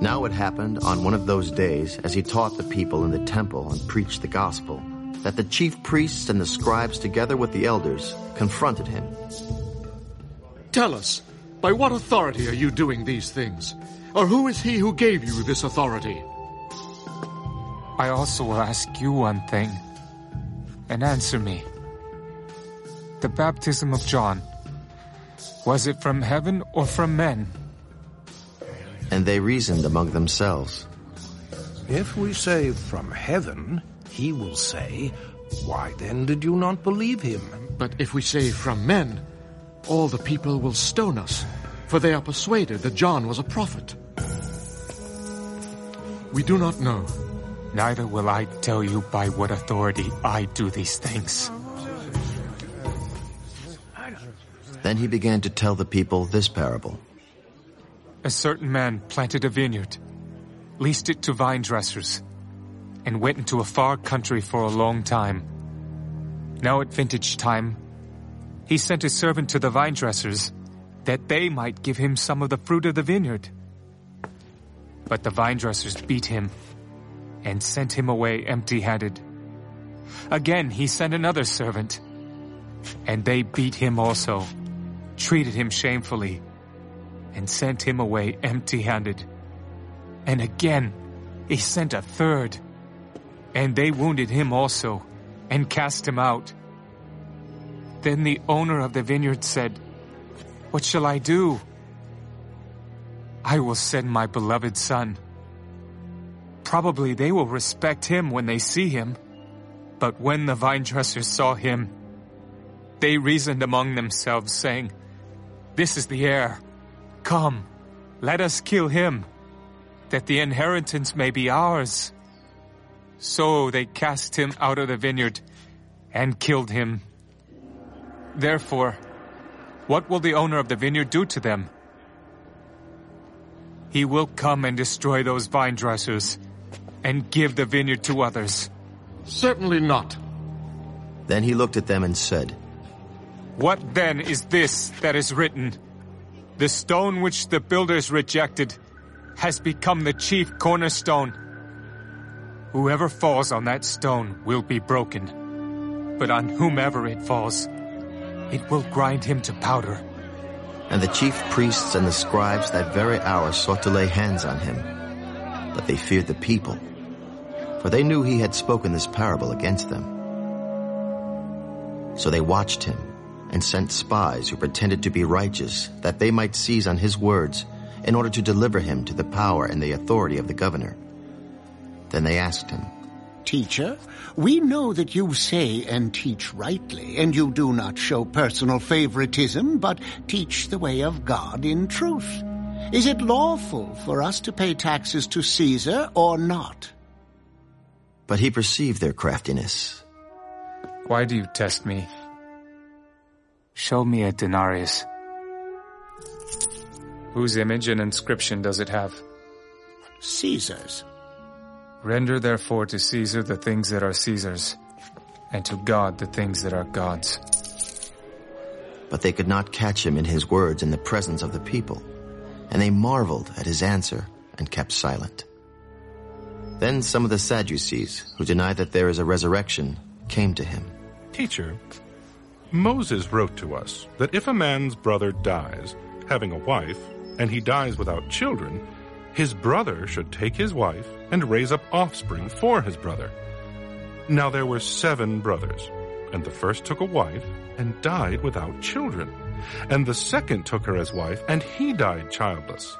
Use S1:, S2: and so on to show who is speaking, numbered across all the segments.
S1: Now it happened on one of those days, as he taught the people in the temple and preached the gospel, that the chief priests and the scribes, together with the elders, confronted him.
S2: Tell us, by what authority are you doing these things? Or who is he who gave you this authority?
S3: I also will ask you one thing, and answer me. The baptism of John, was it from heaven or from men?
S1: And they reasoned among themselves.
S4: If we say from heaven, he will say, Why then did you not believe him?
S2: But if we say from men, all the people will stone us, for they are persuaded that John was a prophet. We do not know.
S3: Neither will I tell you by what authority I do these things.
S1: Then he began to tell the people this parable.
S3: A certain man planted a vineyard, leased it to vine dressers, and went into a far country for a long time. Now at vintage time, he sent a servant to the vine dressers that they might give him some of the fruit of the vineyard. But the vine dressers beat him and sent him away empty-handed. Again he sent another servant, and they beat him also, treated him shamefully, and sent him away empty-handed. And again he sent a third, and they wounded him also, and cast him out. Then the owner of the vineyard said, What shall I do? I will send my beloved son. Probably they will respect him when they see him. But when the vine dressers saw him, they reasoned among themselves, saying, This is the heir. Come, let us kill him, that the inheritance may be ours. So they cast him out of the vineyard and killed him. Therefore, what will the owner of the vineyard do to them? He will come and destroy those vine dressers and give the vineyard to others.
S2: Certainly not.
S1: Then he looked at them and said,
S3: What then is this that is written? The stone which the builders rejected has become the chief cornerstone. Whoever falls on that stone will be broken, but on whomever it falls, it will grind him to powder.
S1: And the chief priests and the scribes that very hour sought to lay hands on him. But they feared the people, for they knew he had spoken this parable against them. So they watched him and sent spies who pretended to be righteous, that they might seize on his words, in order to deliver him to the power and the authority of the governor. Then they asked him,
S5: Teacher, we know that you say and teach rightly, and you do not show personal favoritism, but teach the way of God in truth. Is it lawful for us to pay taxes to Caesar or not?
S1: But he perceived their craftiness.
S3: Why do you test me? Show me a denarius. Whose image and inscription does it have?
S5: Caesar's.
S3: Render therefore to Caesar the things that are Caesar's, and to God the things that are God's.
S1: But they could not catch him in his words in the presence of the people, and they marveled at his answer and kept silent. Then some of the Sadducees, who deny that there is a resurrection, came to him.
S6: Teacher, Moses wrote to us that if a man's brother dies, having a wife, and he dies without children, his brother should take his wife and raise up offspring for his brother. Now there were seven brothers, and the first took a wife and died without children. And the second took her as wife, and he died childless.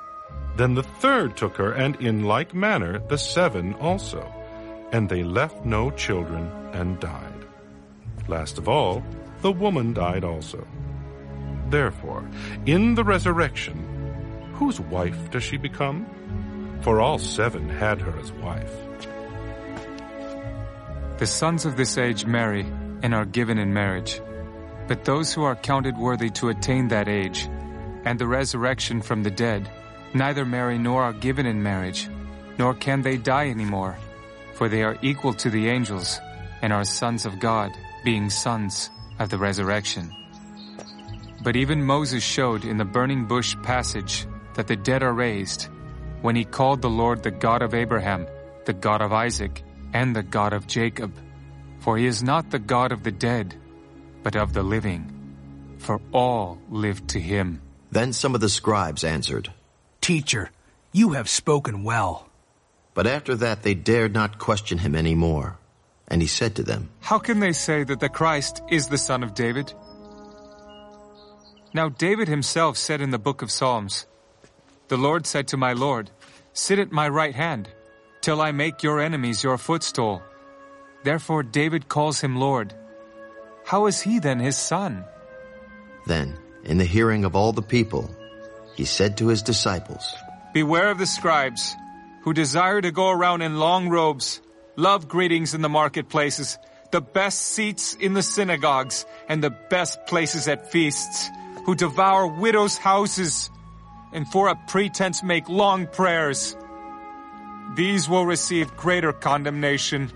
S6: Then the third took her, and in like manner the seven also. And they left no children and died. Last of all, the woman died also. Therefore, in the resurrection, whose wife does she become? For all seven had her as wife.
S3: The sons of this age marry and are given in marriage. But those who are counted worthy to attain that age, and the resurrection from the dead, neither marry nor are given in marriage, nor can they die anymore, for they are equal to the angels, and are sons of God, being sons of the resurrection. But even Moses showed in the burning bush passage that the dead are raised, when he called the Lord the God of Abraham, the God of Isaac, and the God of Jacob. For he is not the God of the dead, but of the living. For all live to him.
S1: Then some of the scribes answered.
S7: Teacher, you have spoken well.
S1: But after that they dared not question him any more. And he said to them,
S3: How can they say that the Christ is the son of David? Now David himself said in the book of Psalms, The Lord said to my Lord, Sit at my right hand, till I make your enemies your footstool. Therefore David calls him Lord. How is he then his son?
S1: Then, in the hearing of all the people, he said to his disciples,
S3: Beware of the scribes, who desire to go around in long robes, love greetings in the marketplaces, the best seats in the synagogues, and the best places at feasts, who devour widows' houses, and for a pretense make long prayers. These will receive greater condemnation.